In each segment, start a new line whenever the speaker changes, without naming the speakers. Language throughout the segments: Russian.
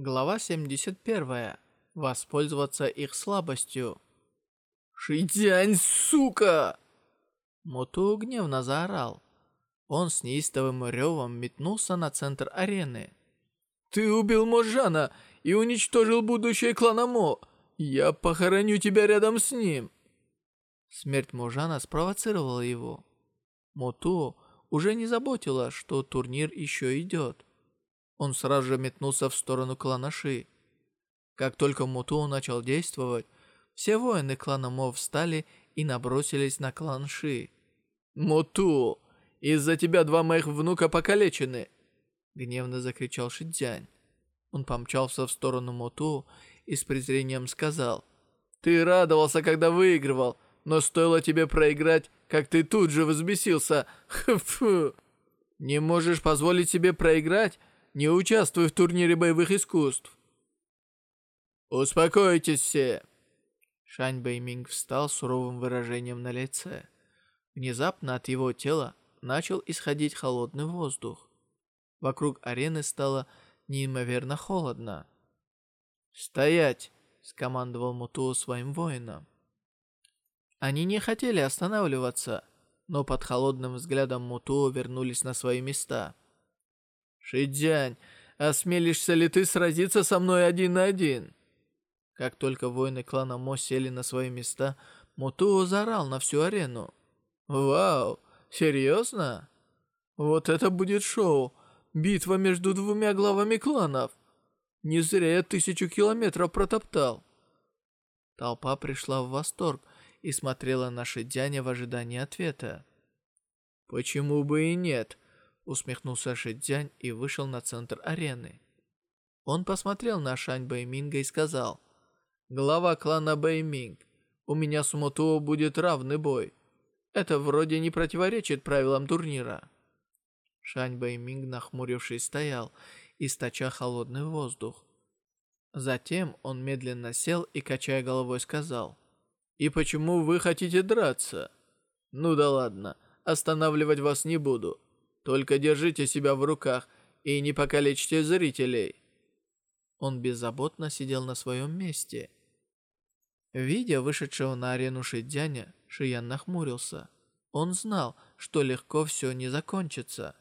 Глава 71. Воспользоваться их слабостью.
«Шитянь, сука!»
Моту гневно заорал. Он с неистовым ревом метнулся на центр арены.
«Ты убил Можана и уничтожил будущее клана Мо. Я похороню тебя рядом с ним!»
Смерть Можана спровоцировала его. Моту уже не заботило, что турнир еще идет. Он сразу же метнулся в сторону клана Ши. Как только Муту начал действовать, все воины клана Мо встали и набросились на клан Ши.
«Муту, из-за тебя два моих внука покалечены!»
Гневно закричал Шидзянь. Он помчался в сторону Муту и с презрением сказал.
«Ты радовался, когда выигрывал, но стоило тебе проиграть, как ты тут же взбесился. Фу! Не можешь позволить себе проиграть? Не участвуй в турнире боевых искусств!» «Успокойтесь все!»
Шань Бэйминг встал с суровым выражением на лице. Внезапно от его тела начал исходить холодный воздух. Вокруг арены стало неимоверно холодно.
«Стоять!»
— скомандовал Мутуо своим воинам. Они не хотели останавливаться, но под холодным взглядом Мутуо вернулись на свои места.
«Шидзянь, осмелишься ли ты сразиться со мной один на один?»
Как только воины клана Мо сели на свои места, Мутуо заорал на всю арену.
«Вау, серьезно? Вот это будет шоу! Битва между двумя главами кланов! Не зря я тысячу километров протоптал!»
Толпа пришла в восторг и смотрела на Шидзяня в ожидании ответа.
«Почему бы и нет?»
Усмехнулся Шидзянь и вышел на центр арены. Он посмотрел на Шань Бэйминга и сказал, «Глава клана Бэйминг, у меня с Мутуо будет равный бой. Это вроде не противоречит правилам турнира». Шань Бэйминг, нахмурившись, стоял, источая холодный воздух. Затем он медленно сел и, качая головой, сказал, «И почему вы хотите драться?» «Ну да ладно, останавливать вас не буду. Только держите себя в руках и не покалечьте зрителей». Он беззаботно сидел на своем месте. Видя вышедшего на арену Шидзяня, Шиян нахмурился. Он знал, что легко все не закончится.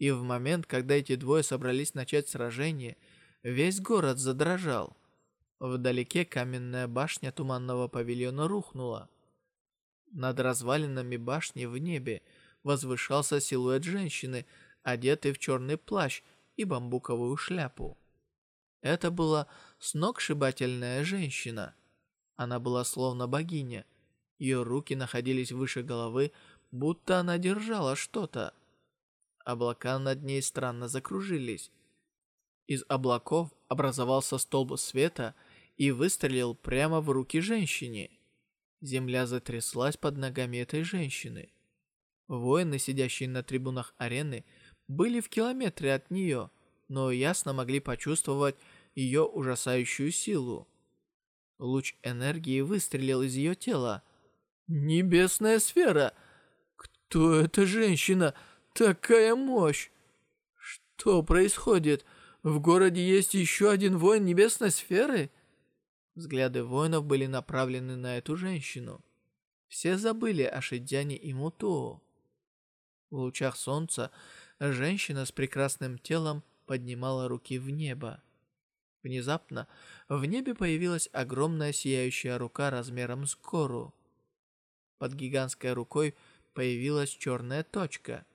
И в момент, когда эти двое собрались начать сражение, весь город задрожал. Вдалеке каменная башня туманного павильона рухнула. Над развалинами башни в небе возвышался силуэт женщины, одетой в черный плащ и бамбуковую шляпу. Это была сногсшибательная женщина. Она была словно богиня. Ее руки находились выше головы, будто она держала что-то. Облака над ней странно закружились. Из облаков образовался столб света и выстрелил прямо в руки женщине. Земля затряслась под ногами этой женщины. Воины, сидящие на трибунах арены, были в километре от нее, но ясно могли почувствовать ее ужасающую силу. Луч энергии выстрелил из ее тела.
«Небесная сфера! Кто эта женщина? Такая мощь! Что происходит? В городе есть еще один воин небесной сферы?»
Взгляды воинов были направлены на эту женщину. Все забыли о Шидзяне и Мутоо. В лучах солнца женщина с прекрасным телом поднимала руки в небо. Внезапно в небе появилась огромная сияющая рука размером с гору. Под гигантской рукой появилась черная точка,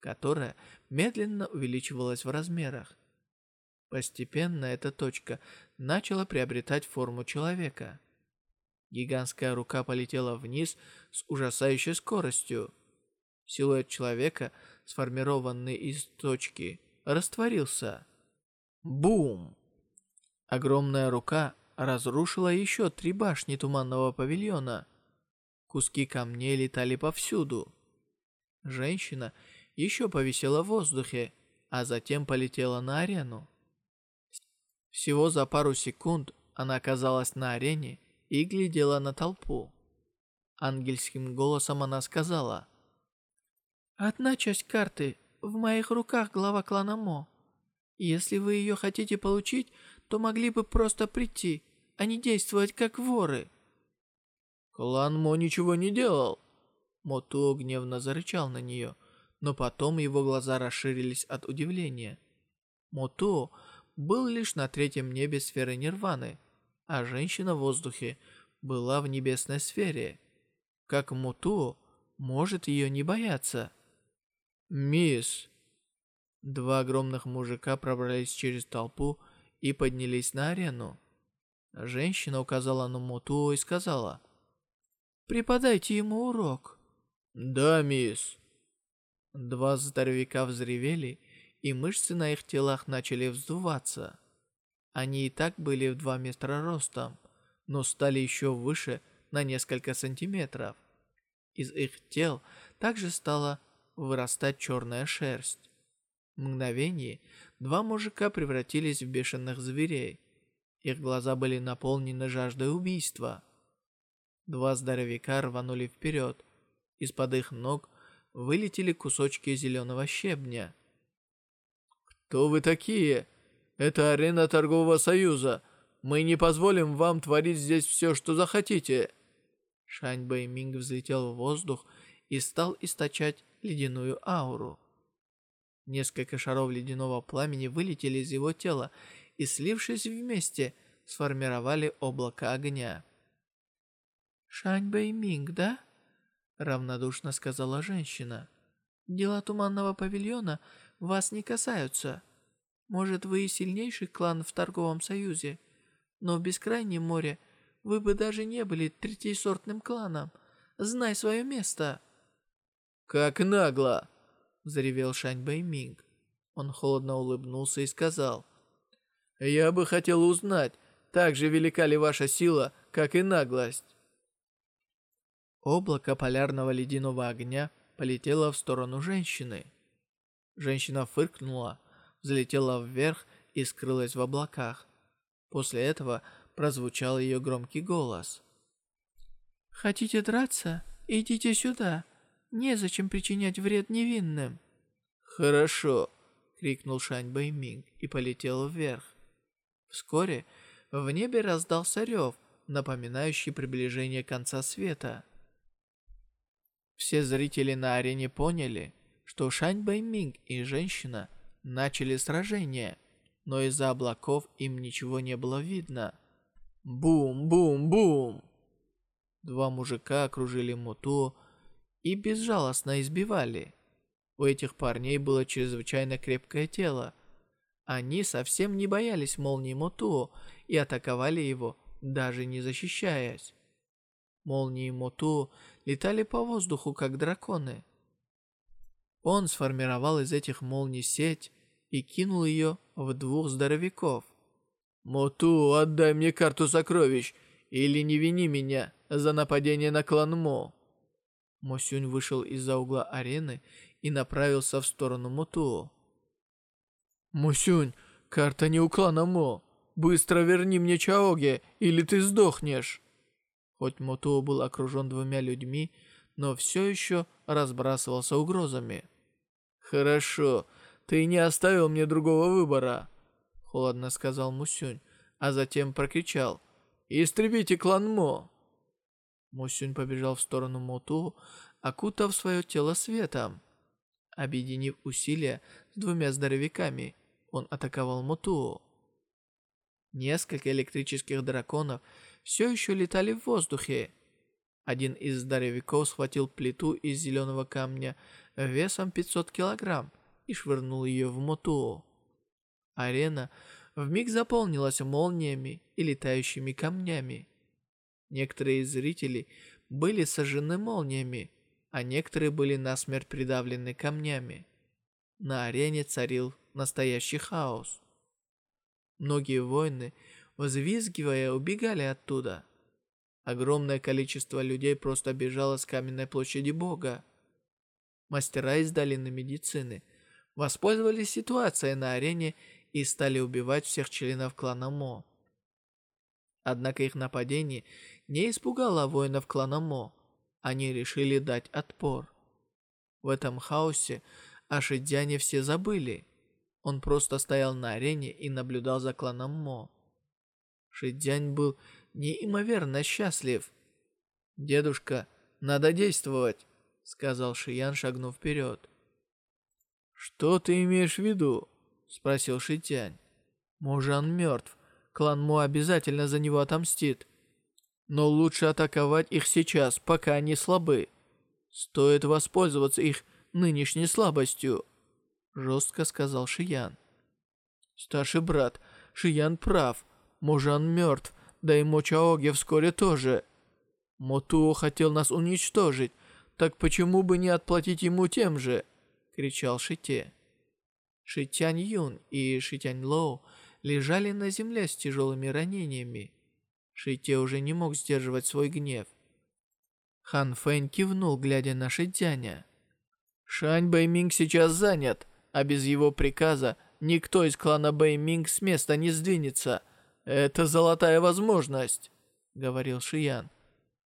которая медленно увеличивалась в размерах. Постепенно эта точка начала приобретать форму человека. Гигантская рука полетела вниз с ужасающей скоростью. Силуэт человека, сформированный из точки, растворился. Бум! Огромная рука разрушила еще три башни туманного павильона. Куски камней летали повсюду. Женщина еще повисела в воздухе, а затем полетела на арену. Всего за пару секунд она оказалась на арене и глядела на толпу. Ангельским голосом она сказала — Одна часть карты в моих руках глава клана Мо. Если вы ее хотите получить, то могли бы просто прийти, а не действовать как воры».
«Клан Мо ничего не делал». Мотуо гневно зарычал на нее, но потом его глаза расширились от удивления. Мотуо был лишь на третьем небе сферы Нирваны, а женщина в воздухе была в небесной сфере. Как Мотуо может ее не бояться? «Мисс!» Два огромных мужика пробрались через толпу и поднялись на арену. Женщина указала на Мотуо и сказала,
«Преподайте ему урок».
«Да, мисс».
Два здоровяка взревели, и мышцы на их телах начали вздуваться. Они и так были в два метра ростом, но стали еще выше на несколько сантиметров. Из их тел также стала вырастать черная шерсть. В мгновение два мужика превратились в бешеных зверей. Их глаза были наполнены жаждой убийства. Два здоровяка рванули вперед. Из-под их ног вылетели кусочки зеленого щебня.
«Кто вы такие? Это арена торгового союза. Мы не позволим вам творить здесь все, что захотите».
Шань Бэйминг взлетел в воздух и стал источать ледяную ауру. Несколько шаров ледяного пламени вылетели из его тела и, слившись вместе, сформировали облако огня. «Шань Бэйминг, да?» — равнодушно сказала женщина. «Дела Туманного Павильона вас не касаются. Может, вы и сильнейший клан в торговом союзе, но в Бескрайнем море вы бы даже не были третьесортным кланом. Знай свое место».
«Как нагло!»
— заревел Шань Бэйминг. Он холодно улыбнулся и сказал.
«Я бы хотел узнать, так же велика ли ваша сила, как и наглость?»
Облако полярного ледяного огня полетело в сторону женщины. Женщина фыркнула, взлетела вверх и скрылась в облаках. После этого прозвучал ее громкий голос. «Хотите драться? Идите сюда. Незачем причинять вред невинным».
«Хорошо», — крикнул
Шань Бэйминг и полетел вверх. Вскоре в небе раздался рев, напоминающий приближение конца света. Все зрители на арене поняли, что Шань Бэйминг и женщина начали сражение, но из-за облаков им ничего не было видно. Бум-бум-бум! Два мужика окружили Муту и безжалостно избивали. У этих парней было чрезвычайно крепкое тело. Они совсем не боялись молнии Муту и атаковали его, даже не защищаясь. Молнии Муту летали по воздуху, как драконы. Он сформировал из этих молний сеть и кинул ее в двух здоровяков.
«Моту, отдай мне карту сокровищ, или не вини меня за нападение на клан Мо».
Мосюнь вышел из-за угла арены и направился в сторону Моту.
«Мосюнь, карта не у клана Мо. Быстро верни мне Чаоге, или ты сдохнешь».
Хоть Моту был окружен двумя людьми, но все еще разбрасывался угрозами.
«Хорошо, ты не оставил мне другого выбора», —
холодно сказал Мусюнь, а затем прокричал.
«Истребите клан Мо!»
Мусюнь побежал в сторону Моту, окутав свое тело светом. Объединив усилия с двумя здоровяками, он атаковал Моту. Несколько электрических драконов все еще летали в воздухе. Один из здоровяков схватил плиту из зеленого камня весом 500 килограмм и швырнул ее в Мотуо. Арена вмиг заполнилась молниями и летающими камнями. Некоторые из зрителей были сожжены молниями, а некоторые были насмерть придавлены камнями. На арене царил настоящий хаос. Многие воины, взвизгивая, убегали оттуда. Огромное количество людей просто бежало с каменной площади Бога. Мастера из долины медицины воспользовались ситуацией на арене и стали убивать всех членов клана Мо. Однако их нападение не испугало воинов клана Мо. Они решили дать отпор. В этом хаосе о все забыли. Он просто стоял на арене и наблюдал за кланом Мо. Шидзянь был неимоверно счастлив. «Дедушка, надо действовать», — сказал Шиян, шагнув вперед. «Что ты имеешь в виду?» — спросил Шитянь. «Мужан мертв. Клан Мо обязательно за него отомстит. Но лучше атаковать их сейчас, пока они слабы. Стоит воспользоваться их нынешней слабостью», — жестко сказал Шиян. «Старший брат, Шиян прав. Мужан мертв, да и Мочаоге вскоре тоже. Мотуо хотел нас уничтожить, так почему бы не отплатить ему тем же?» — кричал Шите. Шитянь Юн и Шитянь Лоу лежали на земле с тяжелыми ранениями. Шите уже не мог сдерживать свой гнев. Хан Фэнь кивнул, глядя на Шитяня. «Шань Бэйминг сейчас занят, а без его приказа никто из клана Бэйминг с места не сдвинется. Это золотая возможность», — говорил Шиян.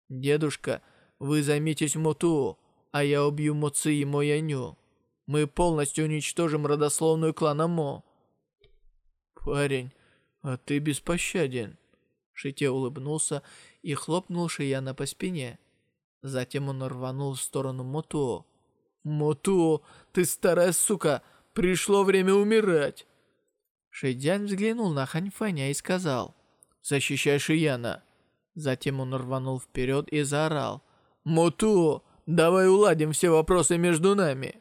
«Дедушка, вы займитесь Мотуо, а я убью Моци и Мояню. Мы полностью уничтожим родословную клана Мо». «Парень, а ты беспощаден». Шите улыбнулся и хлопнул Шияна по спине. Затем он рванул в сторону Мотуо. «Мотуо, ты старая сука! Пришло время умирать!» Шэйдзянь взглянул на Ханьфэня и сказал «Защищай Шияна!» Затем он рванул вперед и заорал «Мотуо, давай уладим все вопросы между нами!»